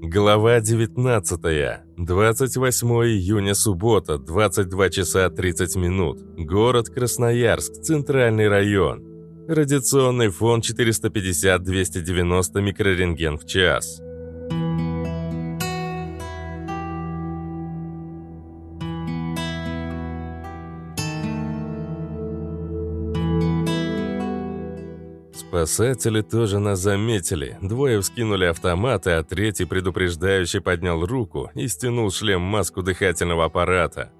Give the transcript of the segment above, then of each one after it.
Глава 19. 28 июня, суббота, 22 часа 30 минут. Город Красноярск, центральный район. Радиационный фон 450-290 микрорентген в час. Спасатели тоже нас заметили. Двое вскинули автоматы, а третий предупреждающе поднял руку и стянул шлем-маску дыхательного аппарата.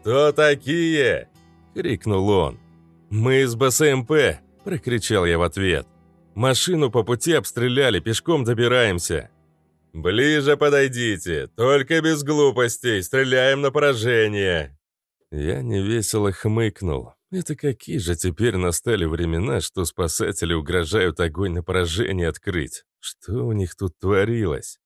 «Кто такие?» — крикнул он. «Мы из БСМП!» — прокричал я в ответ. «Машину по пути обстреляли, пешком добираемся». «Ближе подойдите, только без глупостей, стреляем на поражение!» Я невесело хмыкнул. Это какие же теперь настали времена, что спасатели угрожают огонь на поражение открыть? Что у них тут творилось?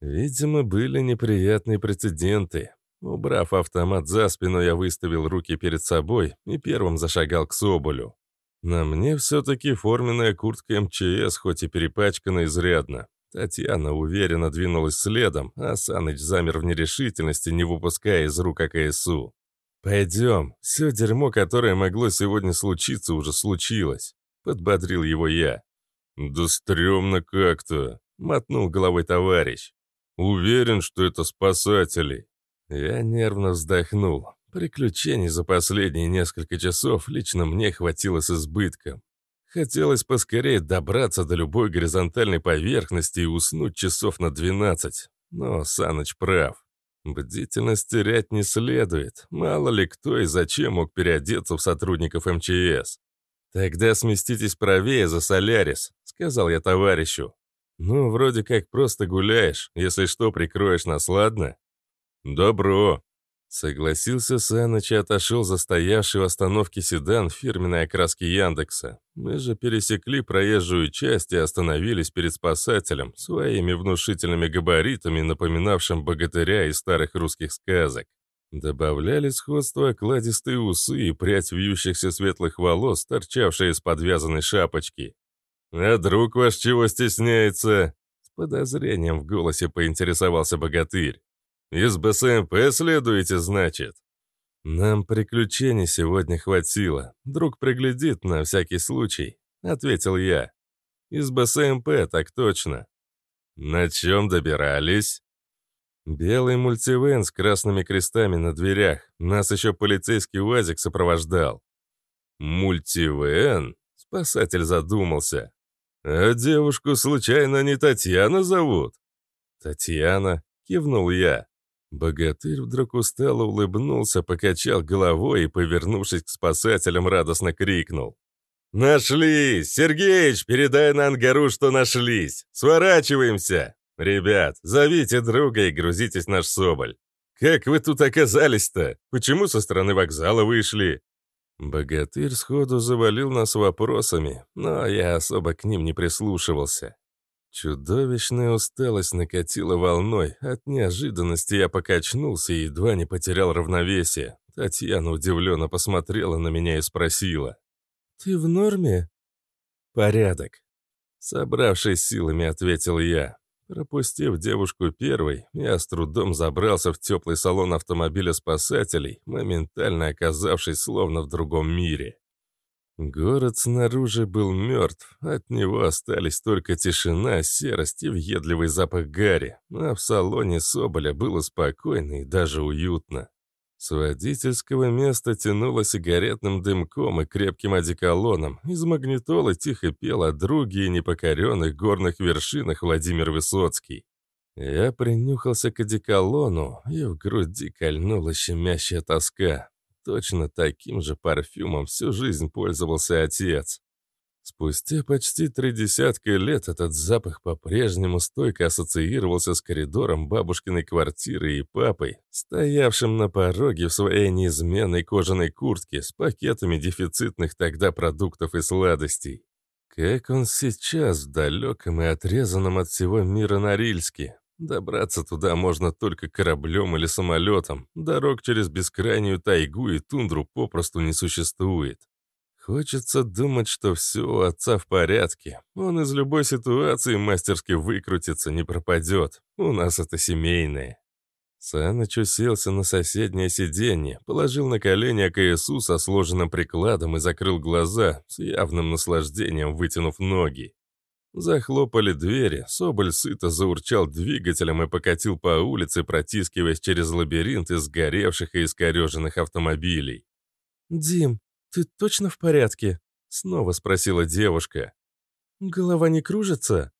Видимо, были неприятные прецеденты. Убрав автомат за спину, я выставил руки перед собой и первым зашагал к Соболю. На мне все-таки форменная куртка МЧС, хоть и перепачкана изрядно. Татьяна уверенно двинулась следом, а Саныч замер в нерешительности, не выпуская из рук АКСУ. «Пойдем, все дерьмо, которое могло сегодня случиться, уже случилось», — подбодрил его я. «Да стрёмно как-то», — мотнул головой товарищ. «Уверен, что это спасатели». Я нервно вздохнул. Приключений за последние несколько часов лично мне хватило с избытком. Хотелось поскорее добраться до любой горизонтальной поверхности и уснуть часов на 12. Но Саныч прав. Бдительность терять не следует. Мало ли кто и зачем мог переодеться в сотрудников МЧС. «Тогда сместитесь правее за Солярис», — сказал я товарищу. «Ну, вроде как просто гуляешь. Если что, прикроешь нас, ладно?» «Добро», Согласился Саныч и отошел за стоявший в остановке седан фирменной окраски Яндекса. Мы же пересекли проезжую часть и остановились перед спасателем, своими внушительными габаритами, напоминавшим богатыря из старых русских сказок. Добавляли сходство окладистые усы и прядь вьющихся светлых волос, торчавшие из подвязанной шапочки. «А друг ваш чего стесняется?» С подозрением в голосе поинтересовался богатырь. Из БСМП следуете, значит?» «Нам приключений сегодня хватило. Друг приглядит на всякий случай», — ответил я. «Из БСМП, так точно». «На чем добирались?» «Белый мультивен с красными крестами на дверях. Нас еще полицейский УАЗик сопровождал». «Мультивен?» — спасатель задумался. «А девушку случайно не Татьяна зовут?» «Татьяна?» — кивнул я. Богатырь вдруг устало улыбнулся, покачал головой и, повернувшись к спасателям, радостно крикнул. «Нашлись! Сергеич, передай на ангару, что нашлись! Сворачиваемся! Ребят, зовите друга и грузитесь наш Соболь! Как вы тут оказались-то? Почему со стороны вокзала вышли?» Богатырь сходу завалил нас вопросами, но я особо к ним не прислушивался. Чудовищная усталость накатила волной. От неожиданности я покачнулся и едва не потерял равновесие. Татьяна удивленно посмотрела на меня и спросила. «Ты в норме?» «Порядок». Собравшись силами, ответил я. Пропустив девушку первой, я с трудом забрался в теплый салон автомобиля спасателей, моментально оказавшись словно в другом мире. Город снаружи был мертв, от него остались только тишина, серость и въедливый запах гари, а в салоне Соболя было спокойно и даже уютно. С водительского места тянуло сигаретным дымком и крепким одеколоном, из магнитолы тихо пел о друге и непокоренных горных вершинах Владимир Высоцкий. Я принюхался к одеколону, и в груди кольнула щемящая тоска. Точно таким же парфюмом всю жизнь пользовался отец. Спустя почти три десятка лет этот запах по-прежнему стойко ассоциировался с коридором бабушкиной квартиры и папой, стоявшим на пороге в своей неизменной кожаной куртке с пакетами дефицитных тогда продуктов и сладостей. Как он сейчас в далеком и отрезанном от всего мира Норильске, Добраться туда можно только кораблем или самолетом. Дорог через бескрайнюю тайгу и тундру попросту не существует. Хочется думать, что все у отца в порядке. Он из любой ситуации мастерски выкрутится, не пропадет. У нас это семейное. Саныч уселся на соседнее сиденье, положил на колени АКСУ со сложенным прикладом и закрыл глаза, с явным наслаждением вытянув ноги. Захлопали двери, Соболь сыто заурчал двигателем и покатил по улице, протискиваясь через лабиринт из сгоревших и искореженных автомобилей. «Дим, ты точно в порядке?» — снова спросила девушка. «Голова не кружится?»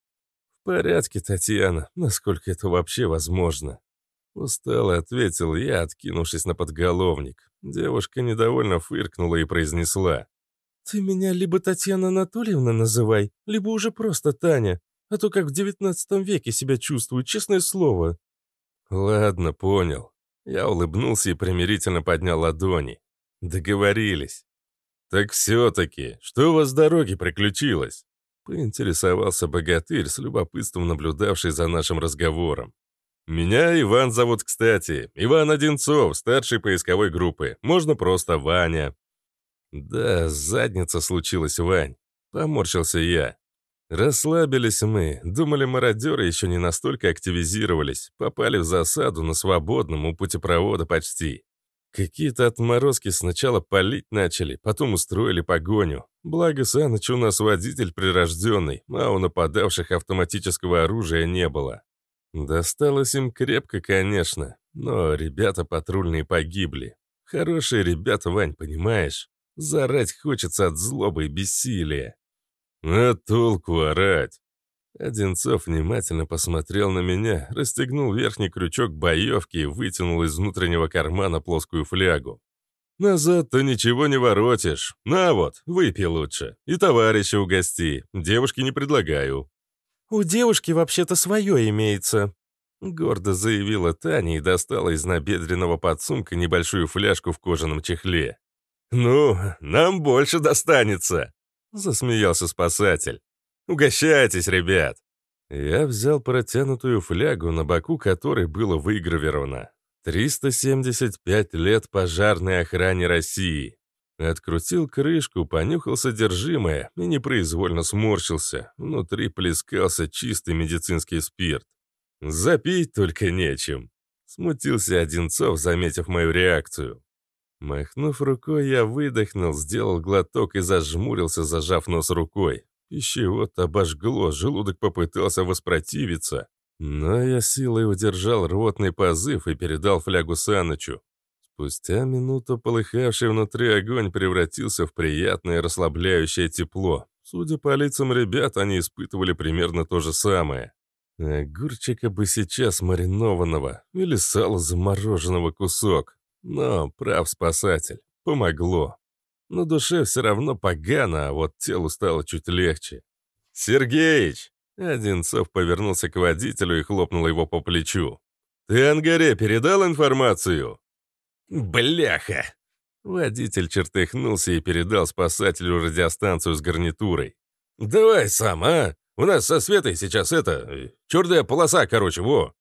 «В порядке, Татьяна, насколько это вообще возможно?» Устало ответил я, откинувшись на подголовник. Девушка недовольно фыркнула и произнесла. «Ты меня либо Татьяна Анатольевна называй, либо уже просто Таня, а то как в девятнадцатом веке себя чувствую, честное слово». «Ладно, понял». Я улыбнулся и примирительно поднял ладони. «Договорились». «Так все-таки, что у вас с дороги приключилось?» Поинтересовался богатырь, с любопытством наблюдавший за нашим разговором. «Меня Иван зовут, кстати. Иван Одинцов, старший поисковой группы. Можно просто Ваня». «Да, задница случилась, Вань», — поморщился я. Расслабились мы, думали, мародеры еще не настолько активизировались, попали в засаду на свободном у путепровода почти. Какие-то отморозки сначала палить начали, потом устроили погоню. Благо, Саныч у нас водитель прирожденный, а у нападавших автоматического оружия не было. Досталось им крепко, конечно, но ребята патрульные погибли. Хорошие ребята, Вань, понимаешь? Зарать хочется от злобы и бессилия. А толку орать? Одинцов внимательно посмотрел на меня, расстегнул верхний крючок боевки и вытянул из внутреннего кармана плоскую флягу. «Назад-то ничего не воротишь. На вот, выпей лучше. И товарища угости. Девушке не предлагаю». «У девушки вообще-то свое имеется», — гордо заявила Таня и достала из набедренного подсумка небольшую фляжку в кожаном чехле. «Ну, нам больше достанется», — засмеялся спасатель. «Угощайтесь, ребят!» Я взял протянутую флягу, на боку которой было выгравировано 375 лет пожарной охране России. Открутил крышку, понюхал содержимое и непроизвольно сморщился. Внутри плескался чистый медицинский спирт. Запить только нечем. Смутился Одинцов, заметив мою реакцию. Махнув рукой, я выдохнул, сделал глоток и зажмурился, зажав нос рукой. Пищевод обожгло, желудок попытался воспротивиться. Но я силой удержал рвотный позыв и передал флягу Санычу. Спустя минуту полыхавший внутри огонь превратился в приятное расслабляющее тепло. Судя по лицам ребят, они испытывали примерно то же самое. Огурчика бы сейчас маринованного или сало замороженного кусок. Но прав спасатель. Помогло. На душе все равно погано, а вот телу стало чуть легче. «Сергеич!» Одинцов повернулся к водителю и хлопнул его по плечу. «Ты Ангаре передал информацию?» «Бляха!» Водитель чертыхнулся и передал спасателю радиостанцию с гарнитурой. «Давай сам, а? У нас со Светой сейчас это... Черная полоса, короче, во!»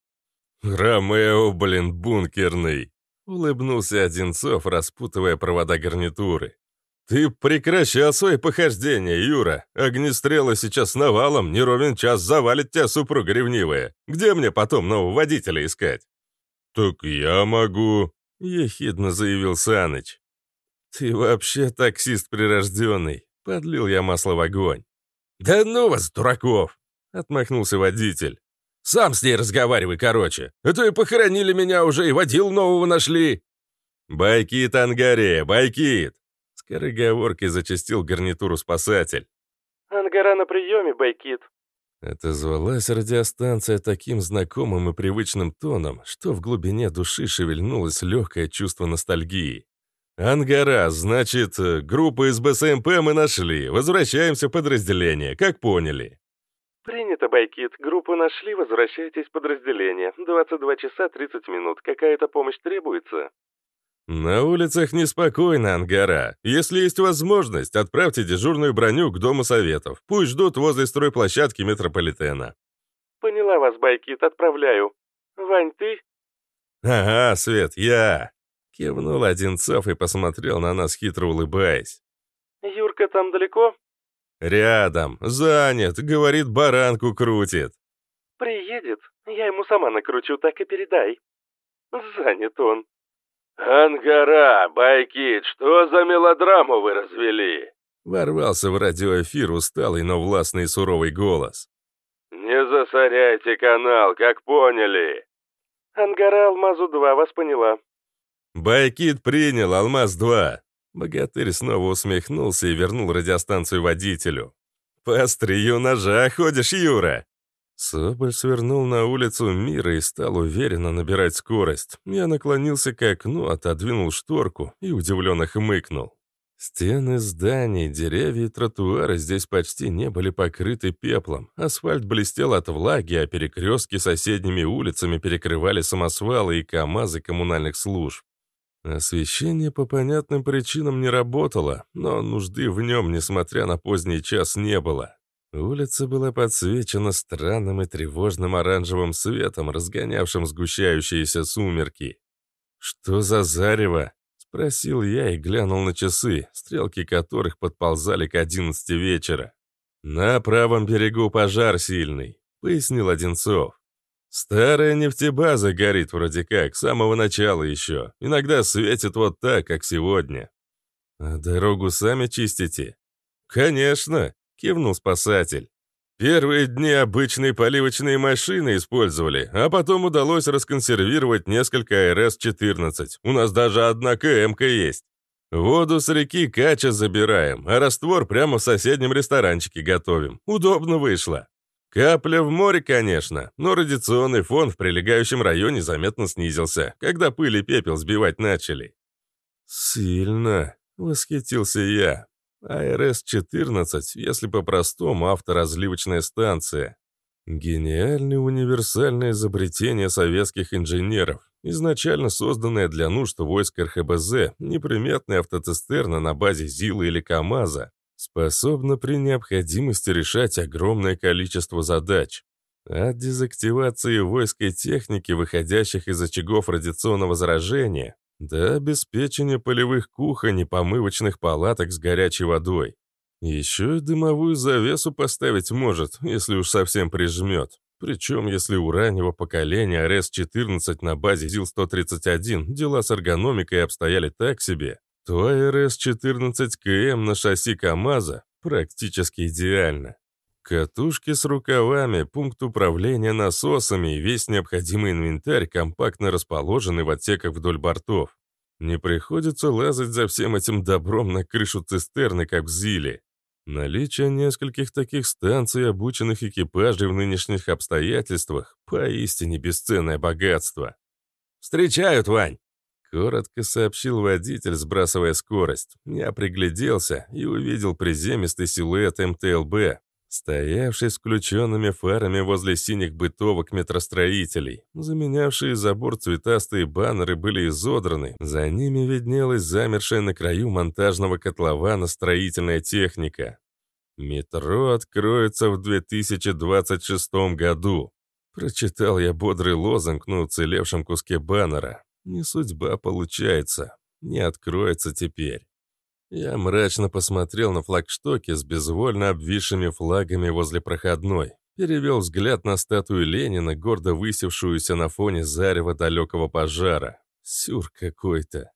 «Ромео, блин, бункерный!» Улыбнулся Одинцов, распутывая провода гарнитуры. «Ты прекращал свои похождения, Юра. Огнестрела сейчас навалом, не ровен час завалит тебя супруга ревнивая. Где мне потом нового водителя искать?» «Так я могу», — ехидно заявил Саныч. «Ты вообще таксист прирожденный», — подлил я масло в огонь. «Да ну вас, дураков!» — отмахнулся водитель. «Сам с ней разговаривай, короче. А то и похоронили меня уже, и водил нового нашли». «Байкит, Ангаре, байкит!» Скороговоркой зачастил гарнитуру спасатель. «Ангара на приеме, Байкит». Отозвалась радиостанция таким знакомым и привычным тоном, что в глубине души шевельнулось легкое чувство ностальгии. «Ангара, значит, группу из БСМП мы нашли. Возвращаемся в подразделение, как поняли». «Принято, Байкит. Группу нашли, возвращайтесь в подразделение. 22 часа 30 минут. Какая-то помощь требуется?» «На улицах неспокойно, Ангара. Если есть возможность, отправьте дежурную броню к Дому Советов. Пусть ждут возле стройплощадки метрополитена». «Поняла вас, Байкит, отправляю. Вань, ты?» «Ага, Свет, я!» Кивнул Одинцов и посмотрел на нас, хитро улыбаясь. Юрка там далеко?» «Рядом. Занят. Говорит, баранку крутит». «Приедет. Я ему сама накручу, так и передай. Занят он». «Ангара, Байкит, что за мелодраму вы развели?» Ворвался в радиоэфир усталый, но властный и суровый голос. «Не засоряйте канал, как поняли!» «Ангара Алмазу-2, вас поняла». «Байкит принял, Алмаз-2». Богатырь снова усмехнулся и вернул радиостанцию водителю. «По острию ножа ходишь, Юра!» Соболь свернул на улицу мира и стал уверенно набирать скорость. Я наклонился к окну, отодвинул шторку и удивленно хмыкнул. Стены зданий, деревья и тротуары здесь почти не были покрыты пеплом. Асфальт блестел от влаги, а перекрестки соседними улицами перекрывали самосвалы и КАМАЗы коммунальных служб. Освещение по понятным причинам не работало, но нужды в нем, несмотря на поздний час, не было. Улица была подсвечена странным и тревожным оранжевым светом, разгонявшим сгущающиеся сумерки. «Что за зарево?» — спросил я и глянул на часы, стрелки которых подползали к одиннадцати вечера. «На правом берегу пожар сильный», — пояснил Одинцов. «Старая нефтебаза горит вроде как, с самого начала еще. Иногда светит вот так, как сегодня». «А дорогу сами чистите?» «Конечно», кивнул спасатель. Первые дни обычные поливочные машины использовали, а потом удалось расконсервировать несколько АРС-14. У нас даже одна КМК есть. Воду с реки Кача забираем, а раствор прямо в соседнем ресторанчике готовим. Удобно вышло. Капля в море, конечно, но радиационный фон в прилегающем районе заметно снизился, когда пыль и пепел сбивать начали. «Сильно», — восхитился я. АРС-14, если по-простому, авторазливочная станция. Гениальное универсальное изобретение советских инженеров, изначально созданное для нужд войск РХБЗ, неприметная автоцистерна на базе ЗИЛа или КАМАЗа, способна при необходимости решать огромное количество задач. От дезактивации войск и техники, выходящих из очагов радиационного заражения, до обеспечения полевых кухонь и помывочных палаток с горячей водой. Еще и дымовую завесу поставить может, если уж совсем прижмет. Причем, если у раннего поколения РС-14 на базе ЗИЛ-131 дела с эргономикой обстояли так себе, то РС-14КМ на шасси КАМАЗа практически идеально. Катушки с рукавами, пункт управления насосами и весь необходимый инвентарь компактно расположены в отсеках вдоль бортов. Не приходится лазать за всем этим добром на крышу цистерны, как в Зиле. Наличие нескольких таких станций, обученных экипажей в нынешних обстоятельствах, поистине бесценное богатство. «Встречают, Вань!» Коротко сообщил водитель, сбрасывая скорость. Я пригляделся и увидел приземистый силуэт МТЛБ, стоявший с включенными фарами возле синих бытовок метростроителей. Заменявшие забор цветастые баннеры были изодраны, за ними виднелась замершая на краю монтажного котлована строительная техника. «Метро откроется в 2026 году», — прочитал я бодрый лозунг на уцелевшем куске баннера. «Не судьба получается, не откроется теперь». Я мрачно посмотрел на флагштоки с безвольно обвисшими флагами возле проходной. Перевел взгляд на статую Ленина, гордо высевшуюся на фоне зарева далекого пожара. Сюр какой-то.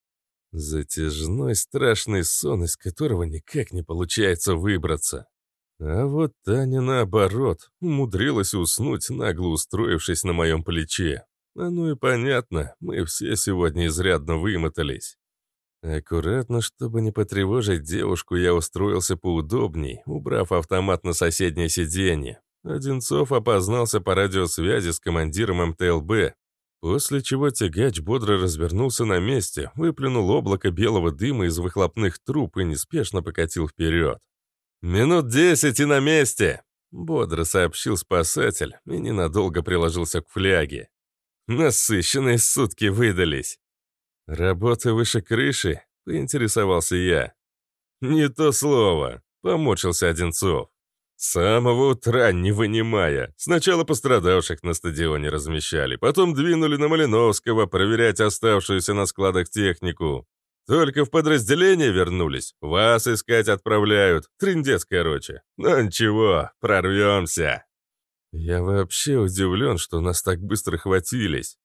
Затяжной страшный сон, из которого никак не получается выбраться. А вот Таня, наоборот, умудрилась уснуть, нагло устроившись на моем плече. А ну и понятно, мы все сегодня изрядно вымотались. Аккуратно, чтобы не потревожить девушку, я устроился поудобней, убрав автомат на соседнее сиденье. Одинцов опознался по радиосвязи с командиром МТЛБ, после чего тягач бодро развернулся на месте, выплюнул облако белого дыма из выхлопных труб и неспешно покатил вперед. «Минут десять и на месте!» — бодро сообщил спасатель и ненадолго приложился к фляге. «Насыщенные сутки выдались!» «Работа выше крыши?» — поинтересовался я. «Не то слово», — помочился Одинцов. С самого утра не вынимая. Сначала пострадавших на стадионе размещали, потом двинули на Малиновского проверять оставшуюся на складах технику. Только в подразделение вернулись. Вас искать отправляют. Трындец, короче. Но ничего, прорвемся. Я вообще удивлен, что нас так быстро хватились.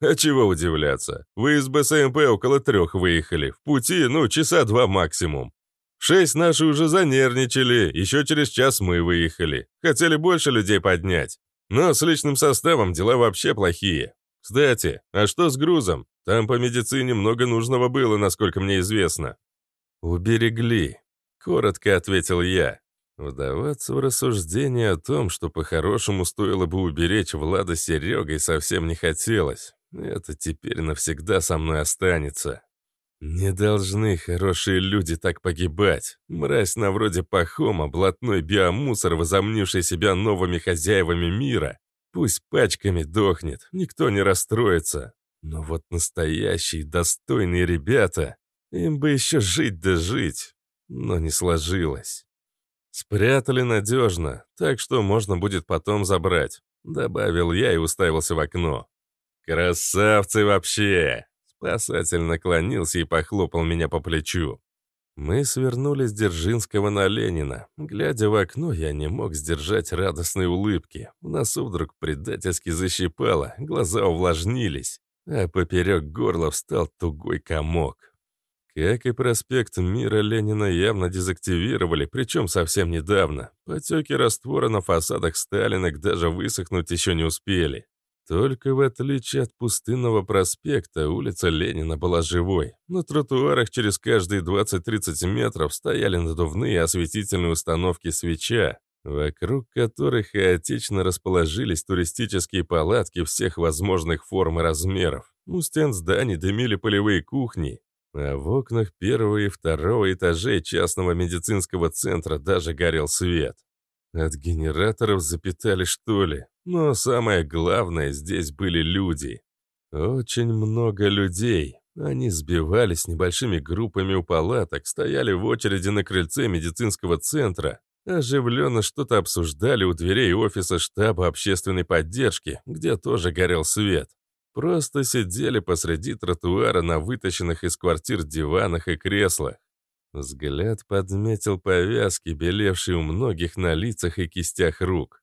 А чего удивляться? Вы из БСМП около трех выехали. В пути, ну, часа два максимум. Шесть наши уже занервничали, еще через час мы выехали. Хотели больше людей поднять. Но с личным составом дела вообще плохие. Кстати, а что с грузом? Там по медицине много нужного было, насколько мне известно. Уберегли, коротко ответил я. Вдаваться в рассуждение о том, что по-хорошему стоило бы уберечь Влада с Серегой, совсем не хотелось. Это теперь навсегда со мной останется. Не должны хорошие люди так погибать. Мразь на вроде Пахома, блатной биомусор, возомнивший себя новыми хозяевами мира. Пусть пачками дохнет, никто не расстроится. Но вот настоящие достойные ребята, им бы еще жить да жить. Но не сложилось. Спрятали надежно, так что можно будет потом забрать. Добавил я и уставился в окно. Красавцы вообще! Спасатель наклонился и похлопал меня по плечу. Мы свернули с Дзержинского на Ленина. Глядя в окно, я не мог сдержать радостной улыбки. В носу вдруг предательски защипало, глаза увлажнились, а поперек горла встал тугой комок. Как и проспект Мира, Ленина явно дезактивировали, причем совсем недавно. Потеки раствора на фасадах Сталинок даже высохнуть еще не успели. Только в отличие от пустынного проспекта, улица Ленина была живой. На тротуарах через каждые 20-30 метров стояли надувные осветительные установки свеча, вокруг которых хаотично расположились туристические палатки всех возможных форм и размеров. У стен зданий дымили полевые кухни, а в окнах первого и второго этажей частного медицинского центра даже горел свет. От генераторов запитали, что ли? Но самое главное, здесь были люди. Очень много людей. Они сбивались небольшими группами у палаток, стояли в очереди на крыльце медицинского центра, оживленно что-то обсуждали у дверей офиса штаба общественной поддержки, где тоже горел свет. Просто сидели посреди тротуара на вытащенных из квартир диванах и креслах. Взгляд подметил повязки, белевшие у многих на лицах и кистях рук.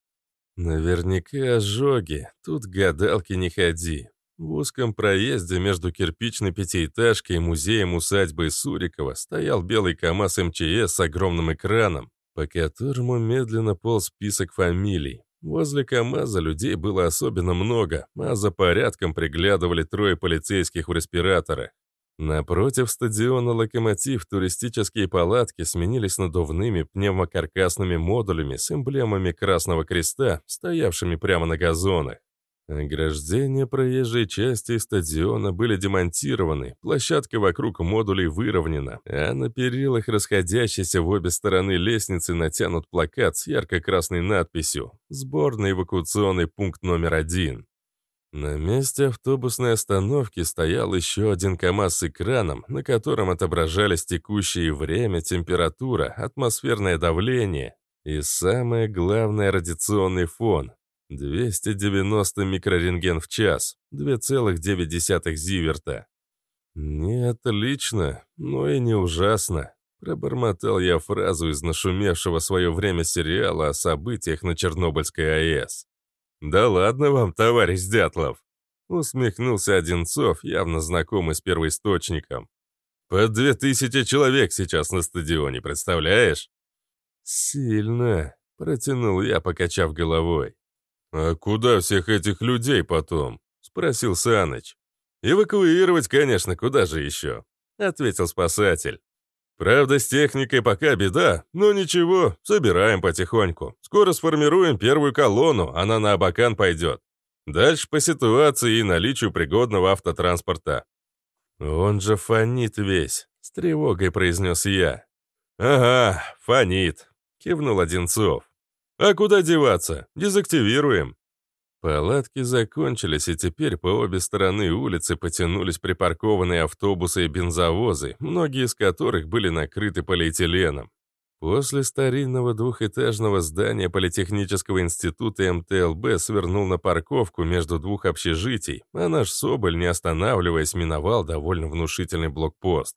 Наверняка ожоги, тут гадалки не ходи. В узком проезде между кирпичной пятиэтажкой и музеем усадьбы Сурикова стоял белый КАМАЗ МЧС с огромным экраном, по которому медленно полз список фамилий. Возле КАМАЗа людей было особенно много, а за порядком приглядывали трое полицейских в респираторах. Напротив стадиона «Локомотив» туристические палатки сменились надувными пневмокаркасными модулями с эмблемами Красного Креста, стоявшими прямо на газонах. Ограждения проезжей части стадиона были демонтированы, площадка вокруг модулей выровнена, а на перилах расходящейся в обе стороны лестницы натянут плакат с ярко-красной надписью «Сборный эвакуационный пункт номер один». На месте автобусной остановки стоял еще один КАМАЗ с экраном, на котором отображались текущее время, температура, атмосферное давление и, самое главное, радиационный фон. 290 микрорентген в час, 2,9 зиверта. Не отлично, но и не ужасно. Пробормотал я фразу из нашумевшего свое время сериала о событиях на Чернобыльской АЭС. «Да ладно вам, товарищ Дятлов!» Усмехнулся Одинцов, явно знакомый с первоисточником. «По две тысячи человек сейчас на стадионе, представляешь?» «Сильно», — протянул я, покачав головой. «А куда всех этих людей потом?» — спросил Саныч. «Эвакуировать, конечно, куда же еще?» — ответил спасатель. Правда, с техникой пока беда, но ничего, собираем потихоньку. Скоро сформируем первую колонну, она на Абакан пойдет. Дальше по ситуации и наличию пригодного автотранспорта. Он же фонит весь, с тревогой произнес я. Ага, фонит, кивнул Одинцов. А куда деваться? Дезактивируем. Палатки закончились, и теперь по обе стороны улицы потянулись припаркованные автобусы и бензовозы, многие из которых были накрыты полиэтиленом. После старинного двухэтажного здания Политехнического института МТЛБ свернул на парковку между двух общежитий, а наш Соболь, не останавливаясь, миновал довольно внушительный блокпост.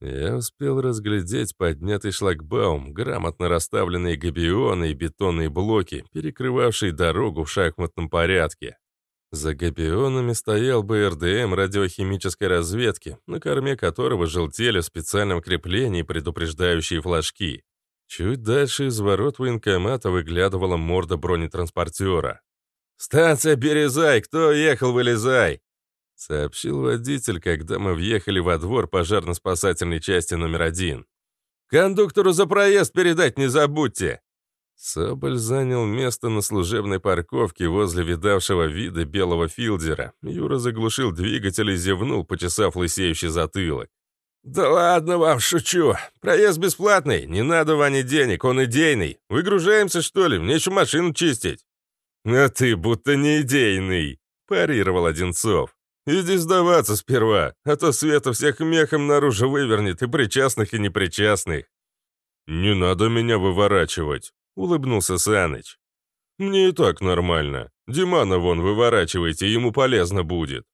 Я успел разглядеть поднятый шлагбаум, грамотно расставленные габионы и бетонные блоки, перекрывавшие дорогу в шахматном порядке. За габионами стоял БРДМ радиохимической разведки, на корме которого желтели в специальном креплении предупреждающие флажки. Чуть дальше из ворот военкомата выглядывала морда бронетранспортера. «Станция Березай! Кто ехал, вылезай!» Сообщил водитель, когда мы въехали во двор пожарно-спасательной части номер один. «Кондуктору за проезд передать не забудьте!» Соболь занял место на служебной парковке возле видавшего вида белого филдера. Юра заглушил двигатель и зевнул, почесав лысеющий затылок. «Да ладно вам, шучу. Проезд бесплатный, не надо Ване денег, он идейный. Выгружаемся, что ли? Мне еще машину чистить». «А ты будто не идейный», – парировал Одинцов. «Иди сдаваться сперва, а то Света всех мехом наружу вывернет и причастных, и непричастных». «Не надо меня выворачивать», — улыбнулся Саныч. «Мне и так нормально. Димана вон выворачивайте, ему полезно будет».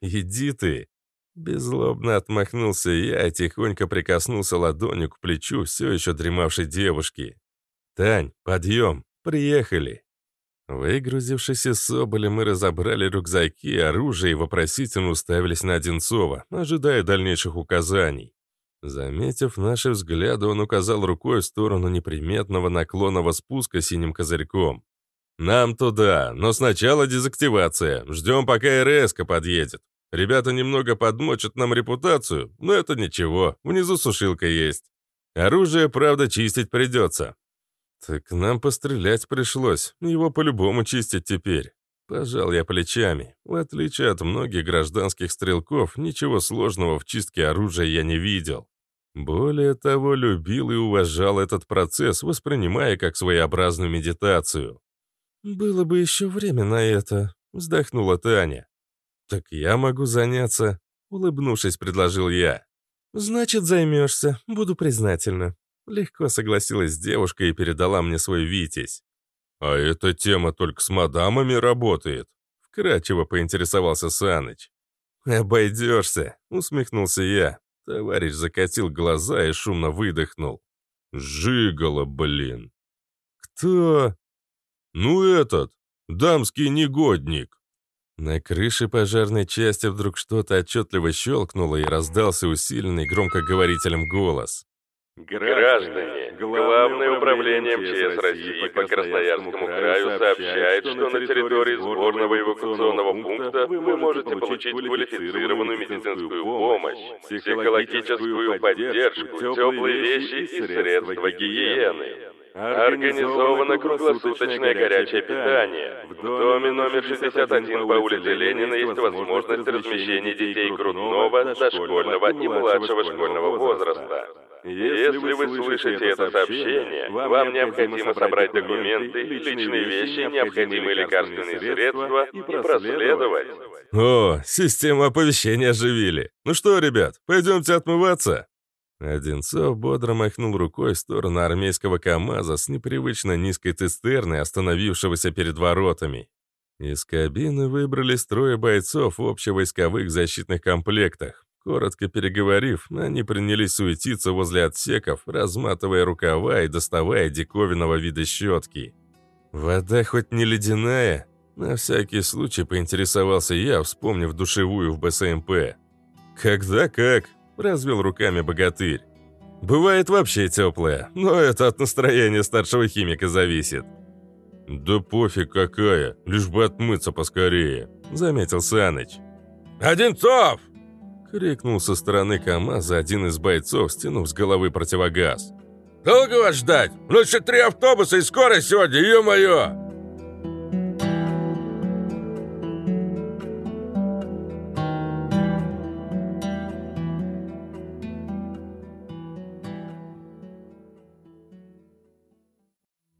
«Иди ты», Беззлобно отмахнулся я и тихонько прикоснулся ладонью к плечу все еще дремавшей девушки. «Тань, подъем, приехали!» Выгрузившись из Соболя, мы разобрали рюкзаки, оружие и вопросительно уставились на Одинцова, ожидая дальнейших указаний. Заметив наши взгляды, он указал рукой в сторону неприметного наклонного спуска синим козырьком. «Нам туда, но сначала дезактивация. Ждем, пока РСК подъедет. Ребята немного подмочат нам репутацию, но это ничего, внизу сушилка есть. Оружие, правда, чистить придется. Так нам пострелять пришлось, его по-любому чистить теперь. Пожал я плечами. В отличие от многих гражданских стрелков, ничего сложного в чистке оружия я не видел. Более того, любил и уважал этот процесс, воспринимая как своеобразную медитацию. «Было бы еще время на это», — вздохнула Таня. «Так я могу заняться», — улыбнувшись, предложил я. «Значит, займешься, буду признательна». Легко согласилась девушка и передала мне свой «Витязь». «А эта тема только с мадамами работает?» — вкратчиво поинтересовался Саныч. «Обойдешься», — усмехнулся я. Товарищ закатил глаза и шумно выдохнул. «Жигало, блин!» «Кто?» «Ну этот, дамский негодник!» На крыше пожарной части вдруг что-то отчетливо щелкнуло и раздался усиленный громкоговорителем голос. Граждане, Главное управление МЧС России по Красноярскому краю сообщает, что на территории сборного эвакуационного пункта вы можете получить квалифицированную медицинскую помощь, психологическую поддержку, теплые вещи и средства гигиены. Организовано круглосуточное горячее питание. В доме номер 61 по улице Ленина есть возможность размещения детей грудного, дошкольного и младшего школьного возраста. Если вы слышите это сообщение, вам необходимо собрать документы, личные вещи, необходимые лекарственные средства и проследовать. О, систему оповещения оживили. Ну что, ребят, пойдемте отмываться? Одинцов бодро махнул рукой в сторону армейского КАМАЗа с непривычно низкой цистерной, остановившегося перед воротами. Из кабины выбрались трое бойцов в общевойсковых защитных комплектах. Коротко переговорив, они принялись суетиться возле отсеков, разматывая рукава и доставая диковинного вида щетки. «Вода хоть не ледяная?» На всякий случай поинтересовался я, вспомнив душевую в БСМП. «Когда как?» Развел руками богатырь. «Бывает вообще теплая, но это от настроения старшего химика зависит». «Да пофиг какая, лишь бы отмыться поскорее», — заметил Саныч. «Одинцов!» — крикнул со стороны КамАЗа один из бойцов, стянув с головы противогаз. «Долго вас ждать? Еще три автобуса и скоро сегодня, ё-моё!»